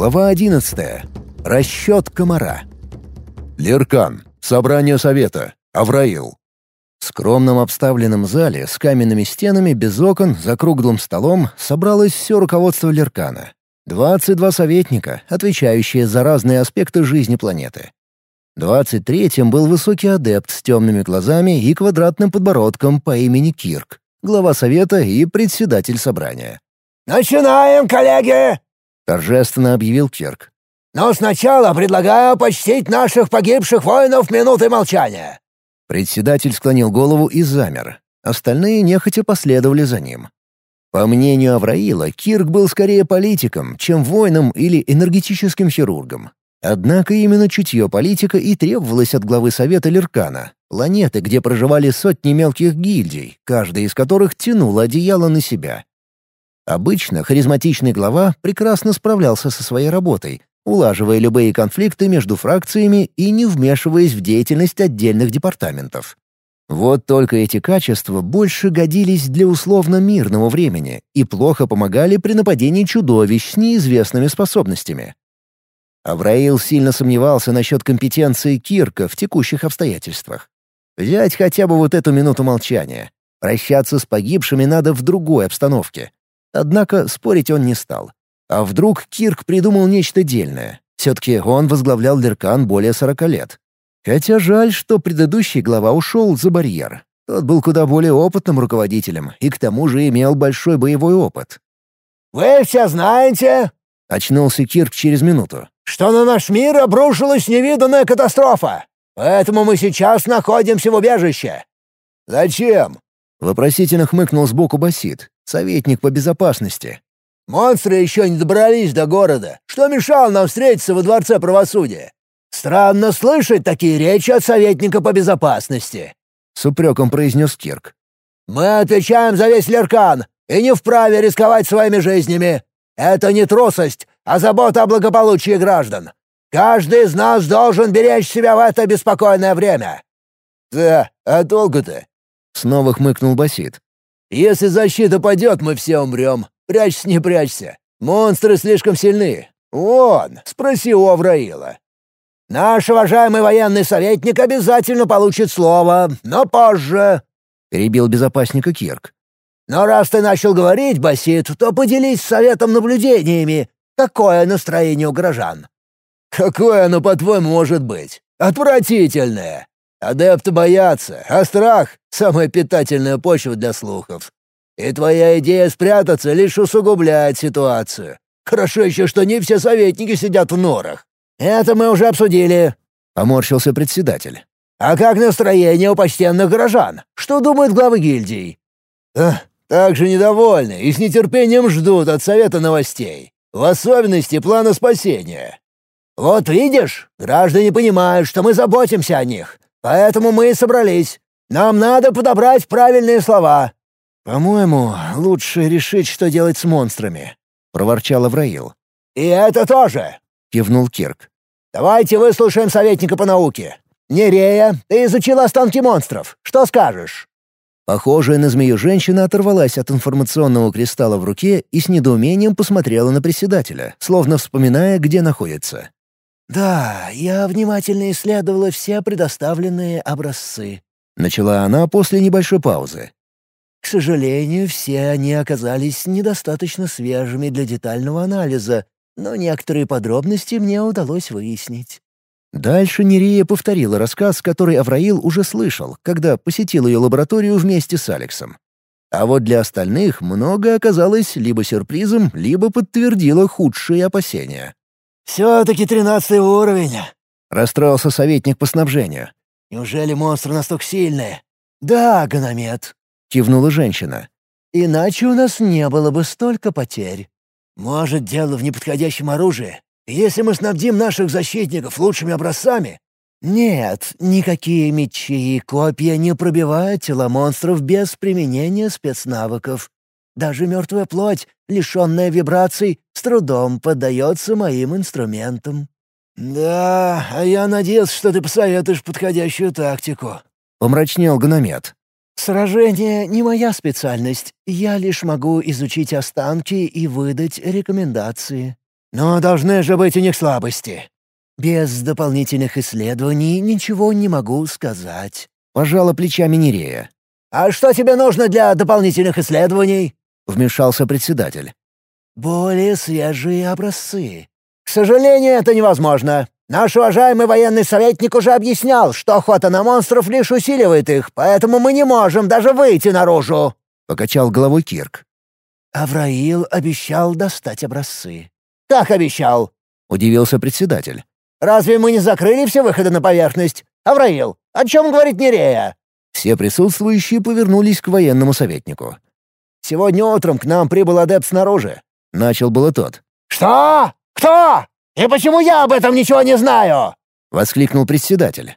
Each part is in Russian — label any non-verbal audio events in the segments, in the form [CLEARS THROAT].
Глава 11. Расчет комара. Леркан. Собрание совета. Авраил. В скромном обставленном зале с каменными стенами без окон за круглым столом собралось все руководство Леркана. 22 советника, отвечающие за разные аспекты жизни планеты. Двадцать третьим был высокий адепт с темными глазами и квадратным подбородком по имени Кирк, глава совета и председатель собрания. «Начинаем, коллеги!» — торжественно объявил Кирк. «Но сначала предлагаю почтить наших погибших воинов минутой молчания». Председатель склонил голову и замер. Остальные нехотя последовали за ним. По мнению Авраила, Кирк был скорее политиком, чем воином или энергетическим хирургом. Однако именно чутье политика и требовалось от главы Совета Леркана, планеты, где проживали сотни мелких гильдий, каждая из которых тянула одеяло на себя. Обычно харизматичный глава прекрасно справлялся со своей работой, улаживая любые конфликты между фракциями и не вмешиваясь в деятельность отдельных департаментов. Вот только эти качества больше годились для условно-мирного времени и плохо помогали при нападении чудовищ с неизвестными способностями. Авраил сильно сомневался насчет компетенции Кирка в текущих обстоятельствах. Взять хотя бы вот эту минуту молчания. Прощаться с погибшими надо в другой обстановке. Однако спорить он не стал. А вдруг Кирк придумал нечто дельное? Все-таки он возглавлял Леркан более сорока лет. Хотя жаль, что предыдущий глава ушел за барьер. Тот был куда более опытным руководителем и к тому же имел большой боевой опыт. «Вы все знаете...» — очнулся Кирк через минуту. «Что на наш мир обрушилась невиданная катастрофа. Поэтому мы сейчас находимся в убежище». «Зачем?» — вопросительно хмыкнул сбоку Басит, советник по безопасности. «Монстры еще не добрались до города. Что мешало нам встретиться во Дворце правосудия? Странно слышать такие речи от советника по безопасности», — с упреком произнес Кирк. «Мы отвечаем за весь Леркан и не вправе рисковать своими жизнями. Это не трусость, а забота о благополучии граждан. Каждый из нас должен беречь себя в это беспокойное время». «Да, а толку-то?» — снова хмыкнул Басит. «Если защита падет, мы все умрем. Прячься, не прячься. Монстры слишком сильны. Вон, спроси у Авраила». «Наш уважаемый военный советник обязательно получит слово, но позже», — перебил безопасника Кирк. «Но раз ты начал говорить, Басит, то поделись советом наблюдениями. Какое настроение у горожан?» «Какое оно, по-твоему, может быть? Отвратительное! Адепты боятся, а страх — самая питательная почва для слухов. И твоя идея спрятаться лишь усугубляет ситуацию. Хорошо еще, что не все советники сидят в норах. Это мы уже обсудили», — поморщился председатель. «А как настроение у почтенных горожан? Что думают главы гильдий?» «Эх, также недовольны и с нетерпением ждут от совета новостей. В особенности плана спасения. Вот видишь, граждане понимают, что мы заботимся о них, поэтому мы и собрались. Нам надо подобрать правильные слова». «По-моему, лучше решить, что делать с монстрами», — проворчал Авраил. «И это тоже», — кивнул Кирк. «Давайте выслушаем советника по науке. Нерея, ты изучила останки монстров. Что скажешь?» Похожая на змею женщина оторвалась от информационного кристалла в руке и с недоумением посмотрела на председателя, словно вспоминая, где находится. «Да, я внимательно исследовала все предоставленные образцы», — начала она после небольшой паузы. «К сожалению, все они оказались недостаточно свежими для детального анализа, но некоторые подробности мне удалось выяснить. Дальше Нерия повторила рассказ, который Авраил уже слышал, когда посетил ее лабораторию вместе с Алексом. А вот для остальных многое оказалось либо сюрпризом, либо подтвердило худшие опасения. «Все-таки тринадцатый уровень», — расстроился советник по снабжению. «Неужели монстры настолько сильные?» «Да, Гономет», — кивнула женщина. «Иначе у нас не было бы столько потерь». «Может, дело в неподходящем оружии? Если мы снабдим наших защитников лучшими образцами...» «Нет, никакие мечи и копья не пробивают тела монстров без применения спецнавыков. Даже мертвая плоть, лишенная вибраций, с трудом поддается моим инструментам». «Да, а я надеялся, что ты посоветуешь подходящую тактику», — помрачнел гномет. «Сражение — не моя специальность. Я лишь могу изучить останки и выдать рекомендации». Но должны же быть у них слабости». «Без дополнительных исследований ничего не могу сказать», — пожала плечами Нерея. «А что тебе нужно для дополнительных исследований?» — вмешался председатель. «Более свежие образцы». «К сожалению, это невозможно. Наш уважаемый военный советник уже объяснял, что охота на монстров лишь усиливает их, поэтому мы не можем даже выйти наружу», — покачал головой Кирк. Авраил обещал достать образцы. «Как обещал?» — удивился председатель. «Разве мы не закрыли все выходы на поверхность? Авраил, о чем говорит Нерея?» Все присутствующие повернулись к военному советнику. «Сегодня утром к нам прибыл адепт снаружи», — начал было тот. «Что? Кто? И почему я об этом ничего не знаю?» — воскликнул председатель.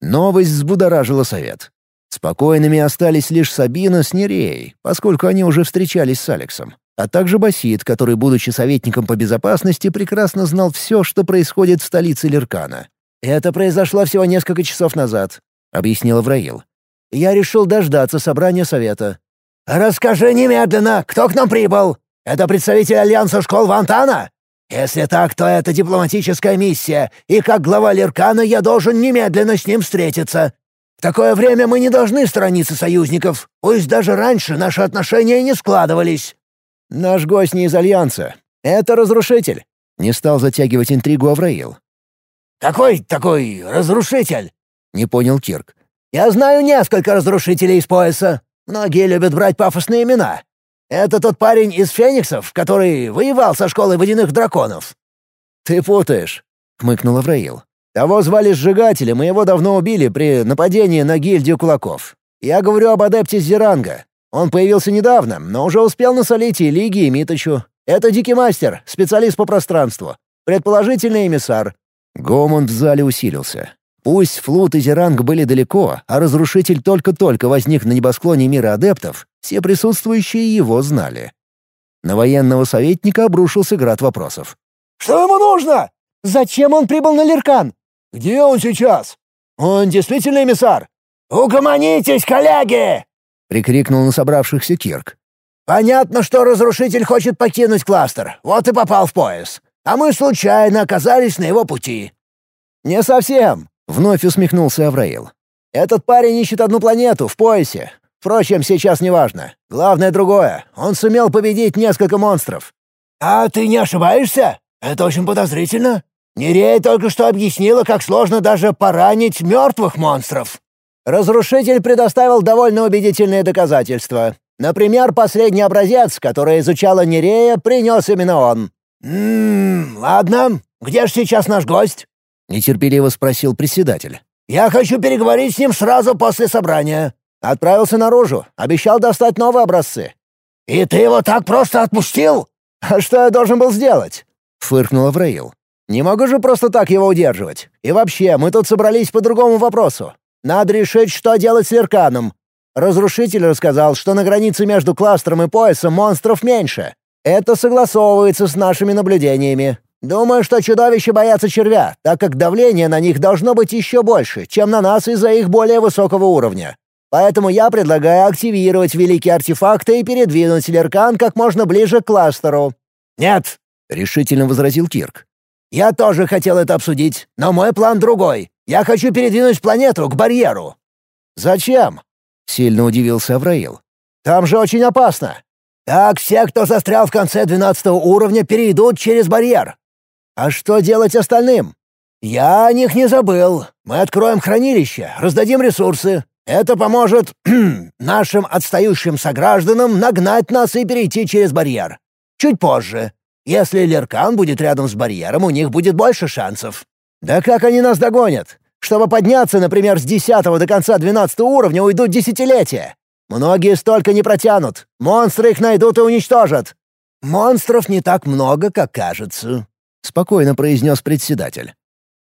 Новость взбудоражила совет. Спокойными остались лишь Сабина с Нереей, поскольку они уже встречались с Алексом, а также Басид, который, будучи советником по безопасности, прекрасно знал все, что происходит в столице Леркана. «Это произошло всего несколько часов назад», — объяснил Авраил. «Я решил дождаться собрания совета». «Расскажи немедленно, кто к нам прибыл? Это представитель Альянса школ Вантана? Если так, то это дипломатическая миссия, и как глава Леркана я должен немедленно с ним встретиться. В такое время мы не должны сторониться союзников, пусть даже раньше наши отношения не складывались». «Наш гость не из Альянса. Это разрушитель», — не стал затягивать интригу Авраил. «Какой такой разрушитель?» — не понял Кирк. «Я знаю несколько разрушителей из пояса. Многие любят брать пафосные имена. Это тот парень из Фениксов, который воевал со школой водяных драконов». «Ты путаешь», — хмыкнул Авраил. «Того звали Сжигателем, и его давно убили при нападении на гильдию кулаков. Я говорю об адепте Зеранга. Он появился недавно, но уже успел насолить и Лиге, и Миточу. Это Дикий Мастер, специалист по пространству. Предположительный эмиссар». Гомон в зале усилился. Пусть Флут и Зеранг были далеко, а Разрушитель только-только возник на небосклоне мира адептов, все присутствующие его знали. На военного советника обрушился град вопросов. «Что ему нужно? Зачем он прибыл на Леркан? Где он сейчас? Он действительно эмиссар?» «Угомонитесь, коллеги!» — прикрикнул на собравшихся Кирк. «Понятно, что Разрушитель хочет покинуть кластер, вот и попал в пояс. А мы случайно оказались на его пути». «Не совсем», — вновь усмехнулся Авраил. «Этот парень ищет одну планету в поясе. Впрочем, сейчас не важно. Главное другое. Он сумел победить несколько монстров». «А ты не ошибаешься? Это очень подозрительно. Нерея только что объяснила, как сложно даже поранить мертвых монстров». Разрушитель предоставил довольно убедительные доказательства. Например, последний образец, который изучала Нерея, принес именно он. «Ммм, ладно. Где же сейчас наш гость?» — нетерпеливо спросил председатель. «Я хочу переговорить с ним сразу после собрания». Отправился наружу, обещал достать новые образцы. «И ты его так просто отпустил?» «А что я должен был сделать?» — фыркнул Авраил. «Не могу же просто так его удерживать. И вообще, мы тут собрались по другому вопросу. Надо решить, что делать с Лерканом. Разрушитель рассказал, что на границе между кластером и поясом монстров меньше. Это согласовывается с нашими наблюдениями. Думаю, что чудовища боятся червя, так как давление на них должно быть еще больше, чем на нас из-за их более высокого уровня. Поэтому я предлагаю активировать великие артефакты и передвинуть Леркан как можно ближе к кластеру». «Нет», — решительно возразил Кирк. «Я тоже хотел это обсудить, но мой план другой. Я хочу передвинуть планету к барьеру». «Зачем?» — сильно удивился Авраил. «Там же очень опасно». «Так все, кто застрял в конце двенадцатого уровня, перейдут через барьер. А что делать остальным? Я о них не забыл. Мы откроем хранилище, раздадим ресурсы. Это поможет [CLEARS THROAT] нашим отстающим согражданам нагнать нас и перейти через барьер. Чуть позже. Если Леркан будет рядом с барьером, у них будет больше шансов. Да как они нас догонят? Чтобы подняться, например, с 10 до конца 12 уровня уйдут десятилетия. Многие столько не протянут. Монстры их найдут и уничтожат. Монстров не так много, как кажется. — спокойно произнес председатель.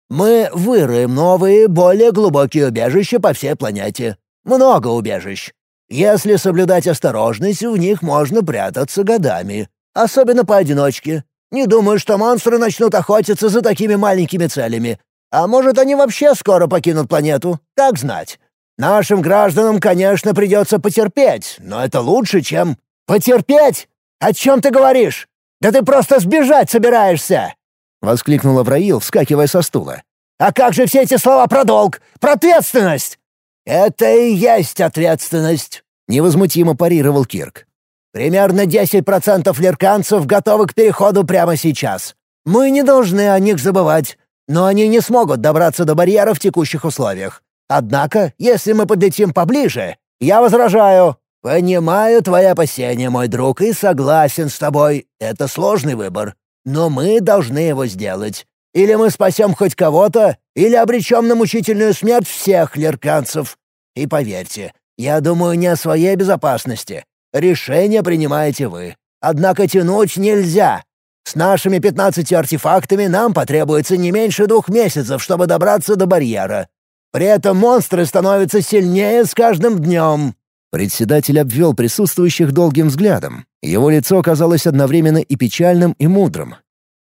«Мы выроем новые, более глубокие убежища по всей планете. Много убежищ. Если соблюдать осторожность, в них можно прятаться годами. Особенно поодиночке. Не думаю, что монстры начнут охотиться за такими маленькими целями. А может, они вообще скоро покинут планету? Как знать. Нашим гражданам, конечно, придется потерпеть, но это лучше, чем... Потерпеть? О чем ты говоришь? Да ты просто сбежать собираешься!» — воскликнул Авраил, вскакивая со стула. «А как же все эти слова про долг, про ответственность?» «Это и есть ответственность», — невозмутимо парировал Кирк. «Примерно 10% лерканцев готовы к переходу прямо сейчас. Мы не должны о них забывать, но они не смогут добраться до барьера в текущих условиях. Однако, если мы подлетим поближе, я возражаю. Понимаю твои опасения, мой друг, и согласен с тобой. Это сложный выбор. Но мы должны его сделать. Или мы спасем хоть кого-то, или обречем на мучительную смерть всех лерканцев. И поверьте, я думаю не о своей безопасности. Решение принимаете вы. Однако тянуть нельзя. С нашими пятнадцатью артефактами нам потребуется не меньше двух месяцев, чтобы добраться до барьера. При этом монстры становятся сильнее с каждым днем». Председатель обвел присутствующих долгим взглядом. Его лицо казалось одновременно и печальным, и мудрым.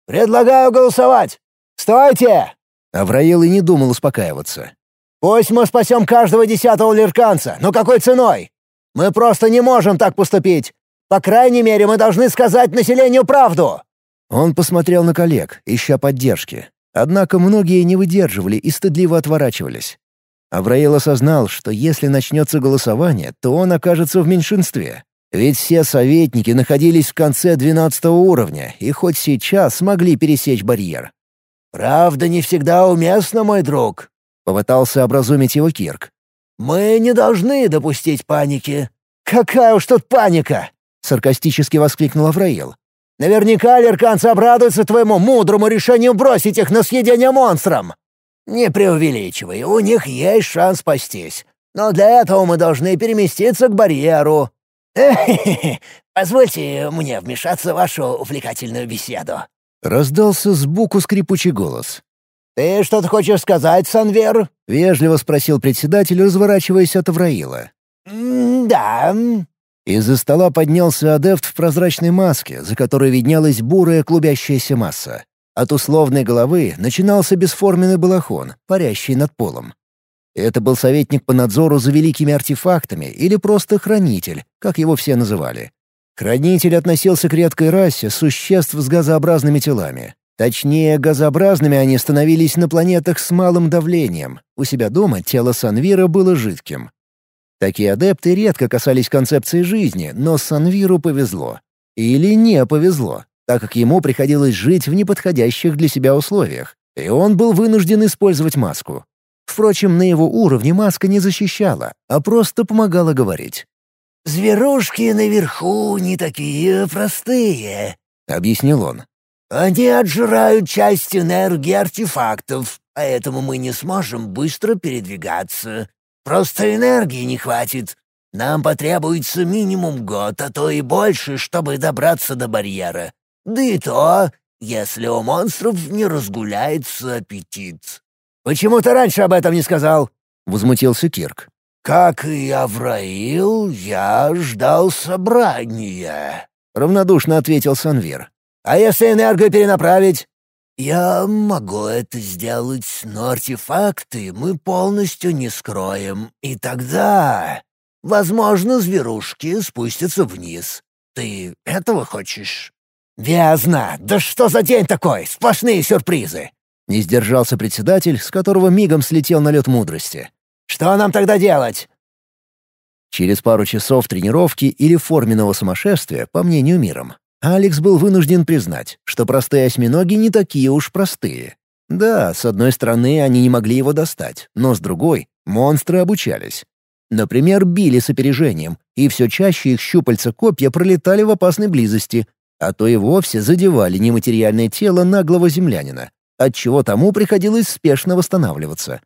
«Предлагаю голосовать! Стойте!» Авраил и не думал успокаиваться. «Пусть мы спасем каждого десятого лирканца, но какой ценой? Мы просто не можем так поступить. По крайней мере, мы должны сказать населению правду!» Он посмотрел на коллег, ища поддержки. Однако многие не выдерживали и стыдливо отворачивались. Авраил осознал, что если начнется голосование, то он окажется в меньшинстве. Ведь все советники находились в конце двенадцатого уровня и хоть сейчас смогли пересечь барьер. «Правда не всегда уместна, мой друг», — попытался образумить его Кирк. «Мы не должны допустить паники». «Какая уж тут паника!» — саркастически воскликнул Авраил. Наверняка лерканцы обрадуются твоему мудрому решению бросить их на съедение монстрам. Не преувеличивай, у них есть шанс спастись. Но для этого мы должны переместиться к барьеру. [LAUGHS] Позвольте мне вмешаться в вашу увлекательную беседу. Раздался сбоку скрипучий голос. «Ты что-то хочешь сказать, Санвер?» — вежливо спросил председатель, разворачиваясь от Авраила. «Да», из-за стола поднялся адепт в прозрачной маске, за которой виднелась бурая клубящаяся масса. От условной головы начинался бесформенный балахон, парящий над полом. Это был советник по надзору за великими артефактами или просто хранитель, как его все называли. Хранитель относился к редкой расе существ с газообразными телами. Точнее, газообразными они становились на планетах с малым давлением. У себя дома тело Санвира было жидким. Такие адепты редко касались концепции жизни, но Санвиру повезло. Или не повезло, так как ему приходилось жить в неподходящих для себя условиях, и он был вынужден использовать маску. Впрочем, на его уровне маска не защищала, а просто помогала говорить. «Зверушки наверху не такие простые», — объяснил он. «Они отжирают часть энергии артефактов, поэтому мы не сможем быстро передвигаться. Просто энергии не хватит. Нам потребуется минимум год, а то и больше, чтобы добраться до барьера. Да и то, если у монстров не разгуляется аппетит». «Почему ты раньше об этом не сказал?» — возмутился Кирк. «Как и Авраил, я ждал собрания», — равнодушно ответил Санвир. «А если энергию перенаправить?» «Я могу это сделать, но артефакты мы полностью не скроем, и тогда, возможно, зверушки спустятся вниз. Ты этого хочешь?» «Вязно! Да что за день такой? Сплошные сюрпризы!» Не сдержался председатель, с которого мигом слетел налет мудрости. «Что нам тогда делать?» Через пару часов тренировки или форменного сумасшествия, по мнению миром, Алекс был вынужден признать, что простые осьминоги не такие уж простые. Да, с одной стороны, они не могли его достать, но с другой — монстры обучались. Например, били с опережением, и все чаще их щупальца-копья пролетали в опасной близости, а то и вовсе задевали нематериальное тело наглого землянина, отчего тому приходилось спешно восстанавливаться.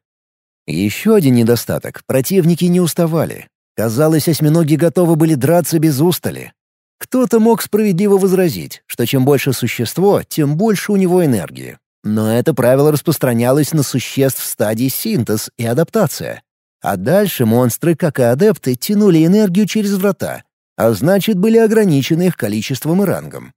Еще один недостаток — противники не уставали. Казалось, осьминоги готовы были драться без устали, кто-то мог справедливо возразить, что чем больше существо, тем больше у него энергии. Но это правило распространялось на существ в стадии синтез и адаптация. А дальше монстры, как и адепты, тянули энергию через врата, а значит, были ограничены их количеством и рангом.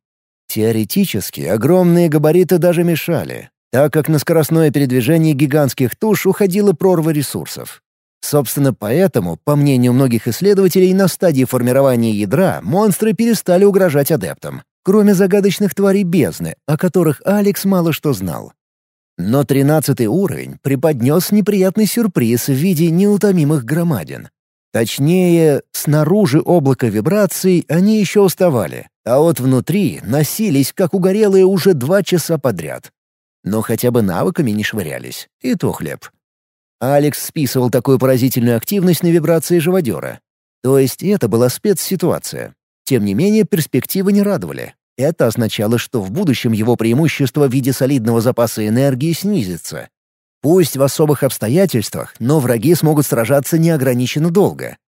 Теоретически, огромные габариты даже мешали, так как на скоростное передвижение гигантских туш уходила прорва ресурсов. Собственно, поэтому, по мнению многих исследователей, на стадии формирования ядра монстры перестали угрожать адептам. кроме загадочных тварей бездны, о которых Алекс мало что знал. Но тринадцатый уровень преподнес неприятный сюрприз в виде неутомимых громадин. Точнее, снаружи облака вибраций они еще уставали, а вот внутри носились, как угорелые, уже два часа подряд. Но хотя бы навыками не швырялись, и то хлеб. Алекс списывал такую поразительную активность на вибрации живодера. То есть это была спецситуация. Тем не менее, перспективы не радовали. Это означало, что в будущем его преимущество в виде солидного запаса энергии снизится. Пусть в особых обстоятельствах, но враги смогут сражаться неограниченно долго.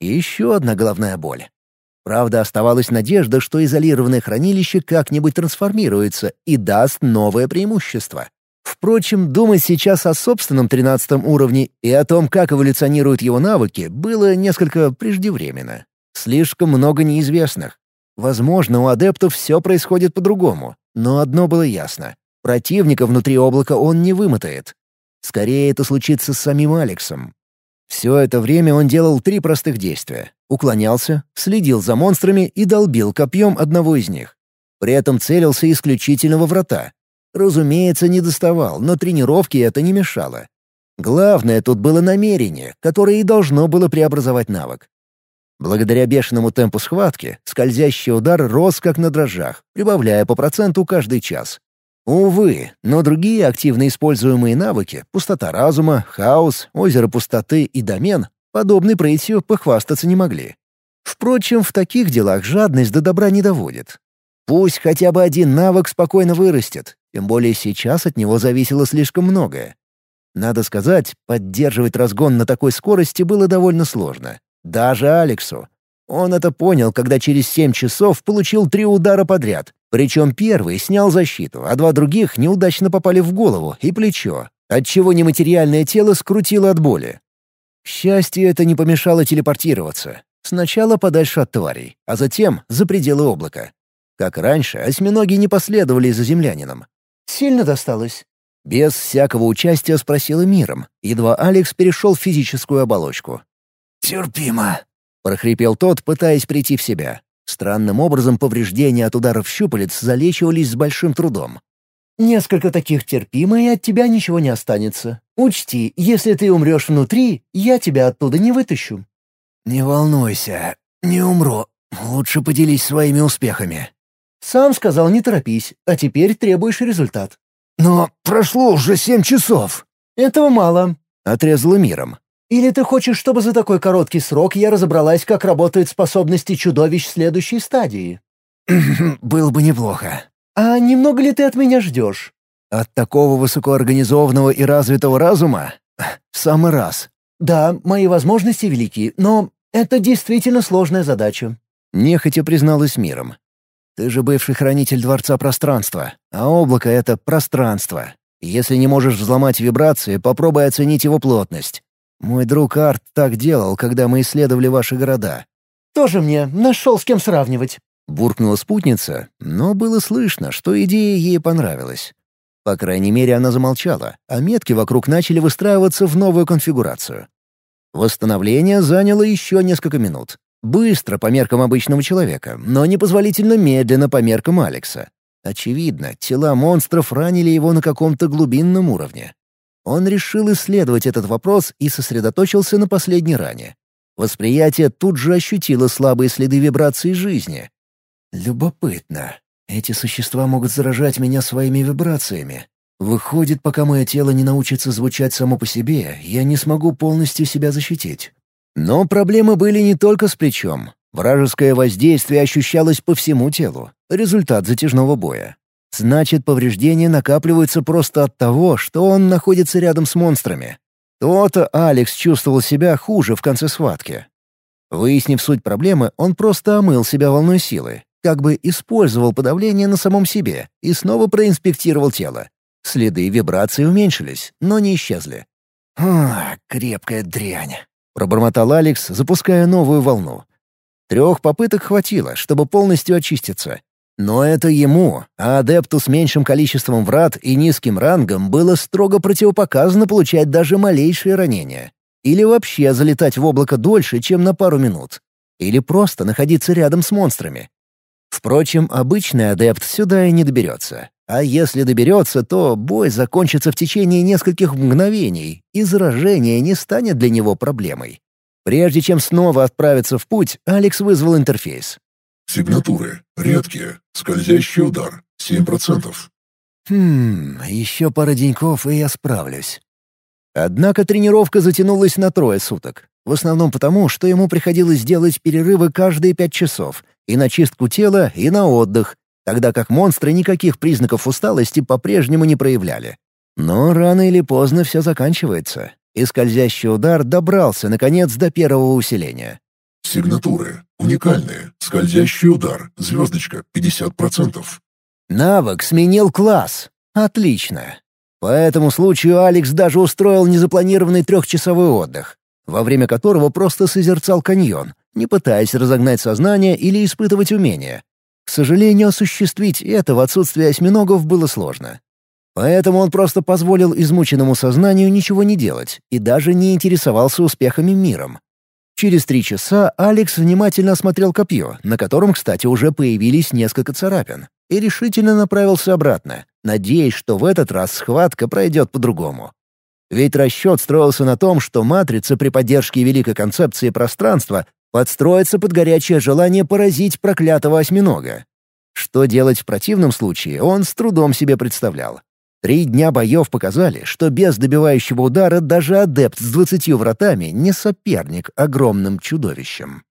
И еще одна головная боль. Правда, оставалась надежда, что изолированное хранилище как-нибудь трансформируется и даст новое преимущество. Впрочем, думать сейчас о собственном тринадцатом уровне и о том, как эволюционируют его навыки, было несколько преждевременно. Слишком много неизвестных. Возможно, у адептов все происходит по-другому, но одно было ясно. Противника внутри облака он не вымотает. Скорее, это случится с самим Алексом. Все это время он делал три простых действия. Уклонялся, следил за монстрами и долбил копьем одного из них. При этом целился исключительно во врата. Разумеется, не доставал, но тренировке это не мешало. Главное тут было намерение, которое и должно было преобразовать навык. Благодаря бешеному темпу схватки, скользящий удар рос как на дрожжах, прибавляя по проценту каждый час. Увы, но другие активно используемые навыки — пустота разума, хаос, озеро пустоты и домен — подобной прытью похвастаться не могли. Впрочем, в таких делах жадность до добра не доводит. Пусть хотя бы один навык спокойно вырастет, тем более сейчас от него зависело слишком многое. Надо сказать, поддерживать разгон на такой скорости было довольно сложно. Даже Алексу. Он это понял, когда через семь часов получил три удара подряд. Причем первый снял защиту, а два других неудачно попали в голову и плечо, отчего нематериальное тело скрутило от боли. К счастью, это не помешало телепортироваться. Сначала подальше от тварей, а затем за пределы облака. Как раньше, осьминоги не последовали за землянином. «Сильно досталось?» Без всякого участия спросила миром, едва Алекс перешел в физическую оболочку. «Терпимо», — прохрипел тот, пытаясь прийти в себя. Странным образом повреждения от ударов щупалец залечивались с большим трудом. «Несколько таких терпимо, и от тебя ничего не останется. Учти, если ты умрешь внутри, я тебя оттуда не вытащу». «Не волнуйся, не умру. Лучше поделись своими успехами». «Сам сказал, не торопись, а теперь требуешь результат». «Но прошло уже семь часов». «Этого мало», — отрезала миром. Или ты хочешь, чтобы за такой короткий срок я разобралась, как работают способности чудовищ следующей стадии?» [CLEARS THROAT] «Было бы неплохо». «А немного ли ты от меня ждешь?» «От такого высокоорганизованного и развитого разума? В самый раз». «Да, мои возможности велики, но это действительно сложная задача». Нехотя призналась миром. «Ты же бывший хранитель Дворца Пространства, а облако — это пространство. Если не можешь взломать вибрации, попробуй оценить его плотность. Мой друг Арт так делал, когда мы исследовали ваши города». «Тоже мне нашел с кем сравнивать». Буркнула спутница, но было слышно, что идея ей понравилась. По крайней мере, она замолчала, а метки вокруг начали выстраиваться в новую конфигурацию. Восстановление заняло еще несколько минут. Быстро по меркам обычного человека, но непозволительно медленно по меркам Алекса. Очевидно, тела монстров ранили его на каком-то глубинном уровне. Он решил исследовать этот вопрос и сосредоточился на последней ране. Восприятие тут же ощутило слабые следы вибрации жизни. Любопытно. Эти существа могут заражать меня своими вибрациями. Выходит, пока мое тело не научится звучать само по себе, я не смогу полностью себя защитить. Но проблемы были не только с плечом. Вражеское воздействие ощущалось по всему телу. Результат затяжного боя. Значит, повреждения накапливаются просто от того, что он находится рядом с монстрами. То-то Алекс чувствовал себя хуже в конце схватки. Выяснив суть проблемы, он просто омыл себя волной силы, как бы использовал подавление на самом себе и снова проинспектировал тело. Следы вибрации уменьшились, но не исчезли. «А, крепкая дрянь», — пробормотал Алекс, запуская новую волну. Трех попыток хватило, чтобы полностью очиститься, но это ему, а адепту с меньшим количеством врат и низким рангом было строго противопоказано получать даже малейшие ранения. Или вообще залетать в облако дольше, чем на пару минут. Или просто находиться рядом с монстрами. Впрочем, обычный адепт сюда и не доберется. А если доберется, то бой закончится в течение нескольких мгновений, и заражение не станет для него проблемой. Прежде чем снова отправиться в путь, Алекс вызвал интерфейс. «Сигнатуры. Редкие. Скользящий удар. 7%. Хм, еще пара деньков, и я справлюсь. Однако тренировка затянулась на трое суток. В основном потому, что ему приходилось делать перерывы каждые пять часов, и на чистку тела, и на отдых, тогда как монстры никаких признаков усталости по-прежнему не проявляли. Но рано или поздно все заканчивается, и скользящий удар добрался, наконец, до первого усиления. Сигнатуры. Уникальные. Скользящий удар. Звездочка. 50%. Навык сменил класс. Отлично. По этому случаю Алекс даже устроил незапланированный трехчасовой отдых, во время которого просто созерцал каньон, не пытаясь разогнать сознание или испытывать умения. К сожалению, осуществить это в отсутствие осьминогов было сложно. Поэтому он просто позволил измученному сознанию ничего не делать и даже не интересовался успехами миром. Через три часа Алекс внимательно осмотрел копье, на котором, кстати, уже появились несколько царапин и решительно направился обратно, надеясь, что в этот раз схватка пройдет по-другому. Ведь расчет строился на том, что матрица при поддержке великой концепции пространства подстроится под горячее желание поразить проклятого осьминога. Что делать в противном случае, он с трудом себе представлял. Три дня боев показали, что без добивающего удара даже адепт с двадцатью вратами не соперник огромным чудовищем.